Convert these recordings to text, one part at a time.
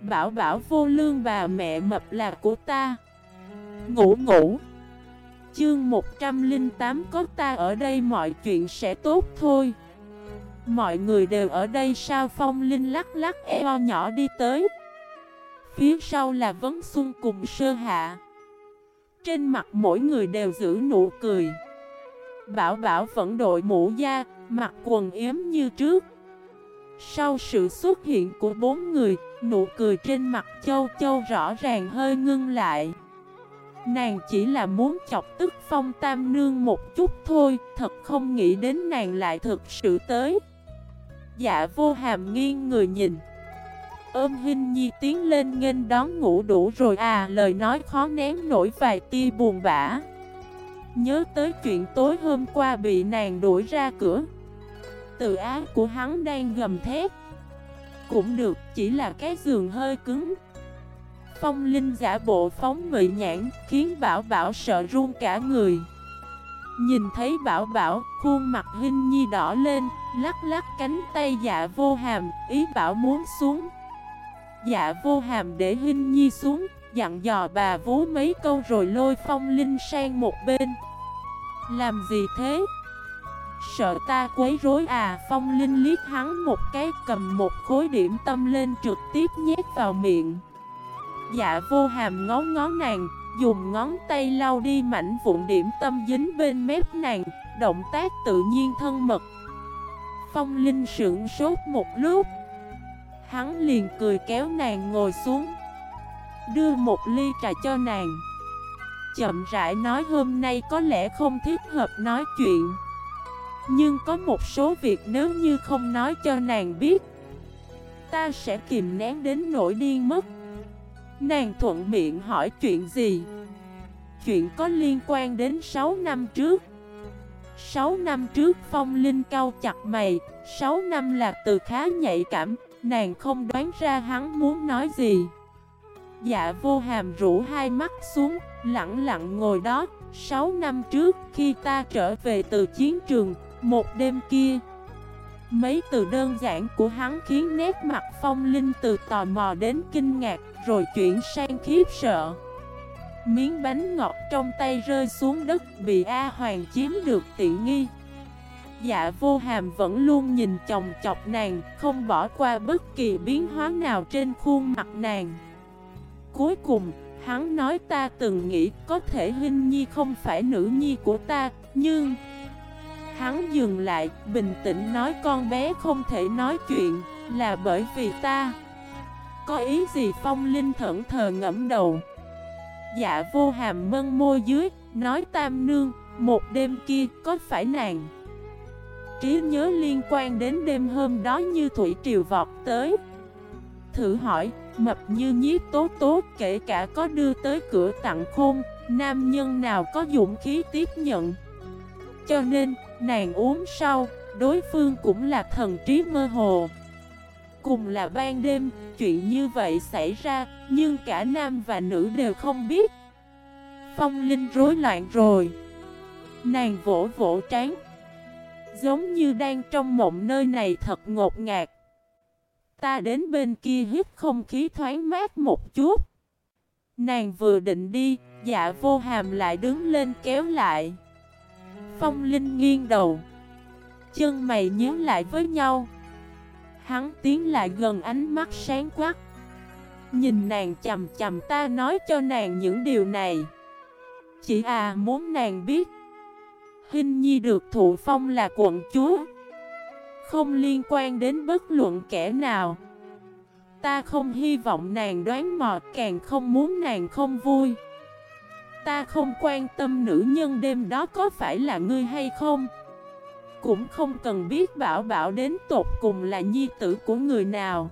Bảo bảo vô lương bà mẹ mập là của ta. Ngủ ngủ. Chương 108 có ta ở đây mọi chuyện sẽ tốt thôi. Mọi người đều ở đây sao phong linh lắc lắc eo nhỏ đi tới. Phía sau là vấn xuân cùng sơ hạ. Trên mặt mỗi người đều giữ nụ cười. Bảo bảo vẫn đội mũ da, mặc quần yếm như trước. Sau sự xuất hiện của bốn người, nụ cười trên mặt châu châu rõ ràng hơi ngưng lại. Nàng chỉ là muốn chọc tức phong tam nương một chút thôi, Thật không nghĩ đến nàng lại thực sự tới. Dạ vô hàm nghiêng người nhìn. Ôm Hinh Nhi tiến lên nghênh đón ngủ đủ rồi à Lời nói khó nén nổi vài tia buồn bã. Nhớ tới chuyện tối hôm qua bị nàng đuổi ra cửa. Từ ác của hắn đang gầm thét. Cũng được, chỉ là cái giường hơi cứng. Phong Linh giả bộ phóng mị nhãn Khiến Bảo Bảo sợ run cả người. Nhìn thấy Bảo Bảo Khuôn mặt Hinh Nhi đỏ lên Lắc lắc cánh tay dạ vô hàm Ý Bảo muốn xuống. Dạ vô hàm để Hinh Nhi xuống Dặn dò bà vú mấy câu rồi lôi Phong Linh sang một bên. Làm gì thế? Sợ ta quấy rối à? Phong Linh liếc hắn một cái, cầm một khối điểm tâm lên trực tiếp nhét vào miệng. Dạ vô hàm ngó ngó nàng, Dùng ngón tay lau đi mảnh vụn điểm tâm dính bên mép nàng, Động tác tự nhiên thân mật. Phong Linh sững sốt một lúc. Hắn liền cười kéo nàng ngồi xuống. Đưa một ly trà cho nàng. Chậm rãi nói, hôm nay có lẽ không thích hợp nói chuyện. Nhưng có một số việc nếu như không nói cho nàng biết, Ta sẽ kìm nén đến nỗi điên mất. Nàng thuận miệng hỏi chuyện gì? Chuyện có liên quan đến 6 năm trước. 6 năm trước Phong Linh cau chặt mày 6 năm là từ khá nhạy cảm, Nàng không đoán ra hắn muốn nói gì. Dạ vô hàm rũ hai mắt xuống, Lặng lặng ngồi đó. 6 năm trước khi ta trở về từ chiến trường một đêm kia. Mấy từ đơn giản của hắn khiến nét mặt phong linh từ tò mò đến kinh ngạc Rồi chuyển sang khiếp sợ. Miếng bánh ngọt trong tay rơi xuống đất Bị A Hoàng chiếm được tiện nghi. Dạ vô hàm vẫn luôn nhìn chồng chọc nàng Không bỏ qua bất kỳ biến hóa nào trên khuôn mặt nàng. Cuối cùng, hắn nói ta từng nghĩ có thể Hinh Nhi không phải nữ nhi của ta Nhưng Hắn dừng lại, bình tĩnh nói con bé không thể nói chuyện Là bởi vì ta Có ý gì? Phong Linh thẫn thờ ngẫm đầu. Dạ vô hàm mân môi dưới Nói tam nương Một đêm kia có phải nàng? Trí nhớ liên quan đến đêm hôm đó như thủy triều vọt tới. Thử hỏi, mập như nhiếp tố tố kể cả có đưa tới cửa tặng khôn Nam nhân nào có dũng khí tiếp nhận? Cho nên, nàng uống sau, đối phương cũng là thần trí mơ hồ. Cùng là ban đêm, chuyện như vậy xảy ra, nhưng cả nam và nữ đều không biết. Phong Linh rối loạn rồi. Nàng vỗ vỗ trán. Giống như đang trong mộng nơi này thật ngột ngạt. Ta đến bên kia hít không khí thoáng mát một chút. Nàng vừa định đi Dạ vô hàm lại đứng lên kéo lại. Phong Linh nghiêng đầu. Chân mày nhớ lại với nhau. Hắn tiến lại gần ánh mắt sáng quắc. Nhìn nàng chầm chầm ta nói cho nàng những điều này. Chị à muốn nàng biết. Hinh Nhi được thụ phong là quận chúa. Không liên quan đến bất luận kẻ nào. Ta không hy vọng nàng đoán mò, Càng không muốn nàng không vui. Ta không quan tâm nữ nhân đêm đó có phải là ngươi hay không? Cũng không cần biết bảo bảo đến tột cùng là nhi tử của người nào.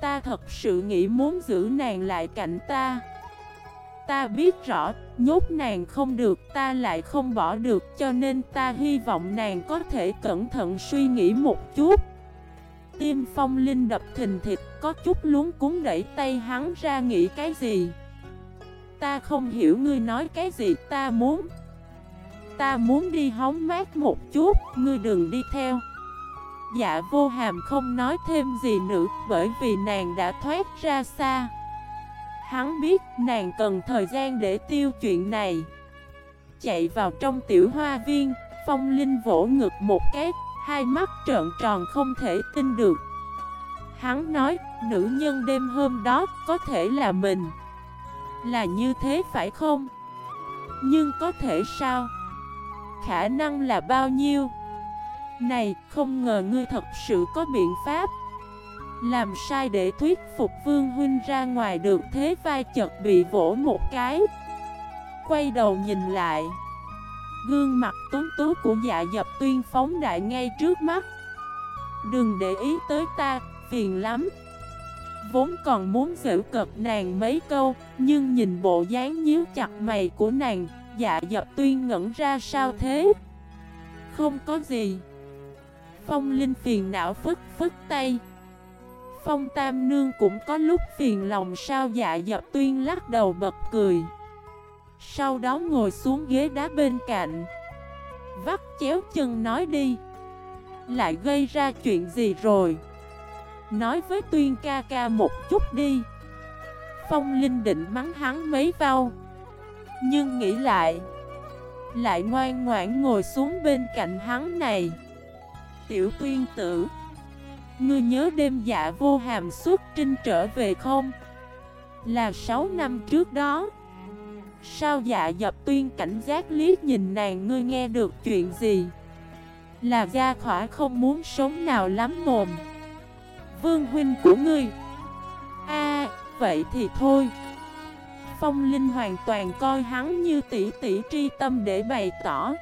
Ta thật sự nghĩ muốn giữ nàng lại cạnh ta. Ta biết rõ, nhốt nàng không được, ta lại không bỏ được Cho nên ta hy vọng nàng có thể cẩn thận suy nghĩ một chút. Tim phong linh đập thình thịt, có chút luống cuốn đẩy tay hắn ra nghĩ cái gì? Ta không hiểu ngươi nói cái gì ta muốn Ta muốn đi hóng mát một chút, ngươi đừng đi theo. Dạ vô hàm không nói thêm gì nữa Bởi vì nàng đã thoát ra xa. Hắn biết nàng cần thời gian để tiêu chuyện này. Chạy vào trong tiểu hoa viên Phong Linh vỗ ngực một cái Hai mắt trợn tròn không thể tin được. Hắn nói Nữ nhân đêm hôm đó có thể là mình. Là như thế phải không? Nhưng có thể sao? Khả năng là bao nhiêu? Này, không ngờ ngươi thật sự có biện pháp Làm sai để thuyết phục Vương Huynh ra ngoài được thế vai chật bị vỗ một cái Quay đầu nhìn lại Gương mặt tuấn tú của dạ dập tuyên phóng đại ngay trước mắt Đừng để ý tới ta, phiền lắm Vốn còn muốn giễu cợt nàng mấy câu, Nhưng nhìn bộ dáng nhíu chặt mày của nàng Dạ dập tuyên ngẩn ra sao thế? Không có gì. Phong Linh phiền não phức phức tay. Phong Tam Nương cũng có lúc phiền lòng sao dạ dập tuyên lắc đầu bật cười. Sau đó ngồi xuống ghế đá bên cạnh. Vắt chéo chân nói đi. Lại gây ra chuyện gì rồi? Nói với Tuyên ca ca một chút đi. Phong Linh định mắng hắn mấy vau. Nhưng nghĩ lại Lại ngoan ngoãn ngồi xuống bên cạnh hắn này. Tiểu tuyên tử, Ngươi nhớ đêm dạ vô hàm suốt trinh trở về không? Là 6 năm trước đó. Sao dạ dập tuyên cảnh giác liếc nhìn nàng ngươi nghe được chuyện gì? Là gia khỏa không muốn sống nào lắm mồm. Vương huynh của ngươi. A vậy thì thôi. Phong Linh hoàn toàn coi hắn như tỷ tỷ tri tâm để bày tỏ.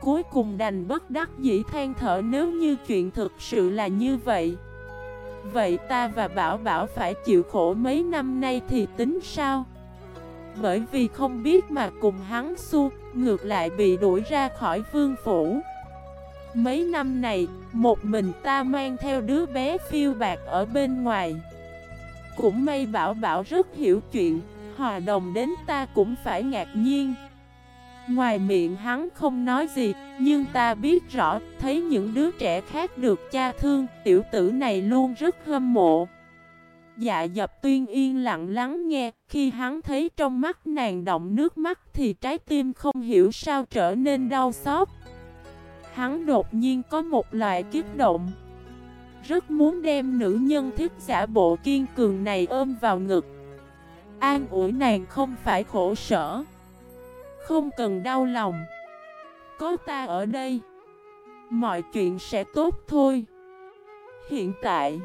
Cuối cùng đành bất đắc dĩ than thở nếu như chuyện thực sự là như vậy. Vậy ta và Bảo Bảo phải chịu khổ mấy năm nay thì tính sao? Bởi vì không biết mà cùng hắn xu, ngược lại bị đuổi ra khỏi vương phủ. Mấy năm này, một mình ta mang theo đứa bé phiêu bạc ở bên ngoài Cũng may Bảo Bảo rất hiểu chuyện, hòa đồng đến ta cũng phải ngạc nhiên Ngoài miệng hắn không nói gì, nhưng ta biết rõ, thấy những đứa trẻ khác được cha thương, tiểu tử này luôn rất hâm mộ. Dạ dập tuyên yên lặng lắng nghe, khi hắn thấy trong mắt nàng động nước mắt thì trái tim không hiểu sao trở nên đau xót. Hắn đột nhiên có một loại kiếp động. Rất muốn đem nữ nhân thiết giả bộ kiên cường này ôm vào ngực. An ủi nàng không phải khổ sở. Không cần đau lòng Có ta ở đây Mọi chuyện sẽ tốt thôi Hiện tại,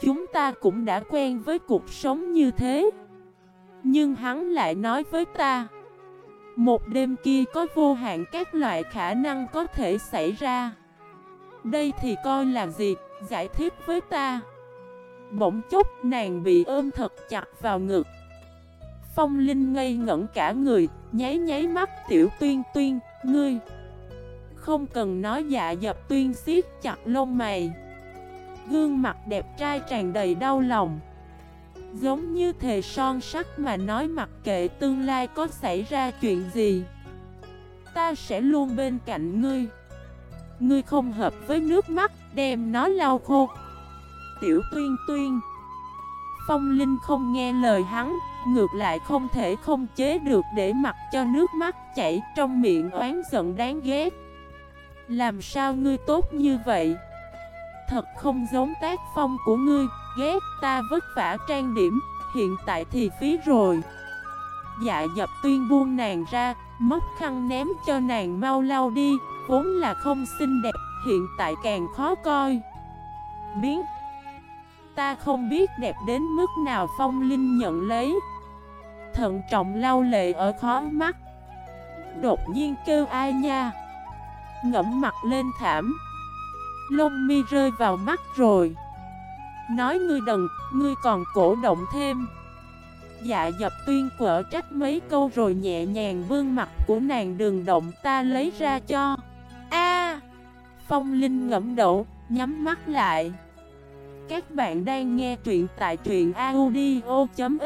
Chúng ta cũng đã quen với cuộc sống như thế Nhưng hắn lại nói với ta một đêm kia có vô hạn các loại khả năng có thể xảy ra. Đây thì coi là gì? Giải thích với ta. Bỗng chốc nàng bị ôm thật chặt vào ngực. Phong Linh ngây ngẩn cả người, nháy nháy mắt tiểu tuyên tuyên, ngươi Không cần nói dạ dập tuyên siết chặt lông mày. Gương mặt đẹp trai tràn đầy đau lòng. Giống như thề son sắt mà nói mặc kệ tương lai có xảy ra chuyện gì Ta sẽ luôn bên cạnh ngươi. Ngươi không hợp với nước mắt đem nó lau khô. Tiểu tuyên tuyên. Phong Linh không nghe lời hắn Ngược lại không thể không chế được để mặc cho nước mắt chảy trong miệng oán giận đáng ghét. Làm sao ngươi tốt như vậy? Thật không giống tác phong của ngươi, ghét ta vất vả trang điểm, hiện tại thì phí rồi. Dạ dập tuyên buông nàng ra, móc khăn ném cho nàng mau lau đi, vốn là không xinh đẹp, hiện tại càng khó coi. Biến. Ta không biết đẹp đến mức nào phong linh nhận lấy. Thận trọng lau lệ ở khó mắt. Đột nhiên kêu ai nha. Ngẫm mặt lên thảm. Lông mi rơi vào mắt rồi. Nói ngươi đần, ngươi còn cổ động thêm. Dạ dập tuyên quở trách mấy câu rồi nhẹ nhàng vương mặt của nàng đường động ta lấy ra cho. A! Phong Linh ngẫm đậu, nhắm mắt lại. Các bạn đang nghe truyện tại truyện audio.fif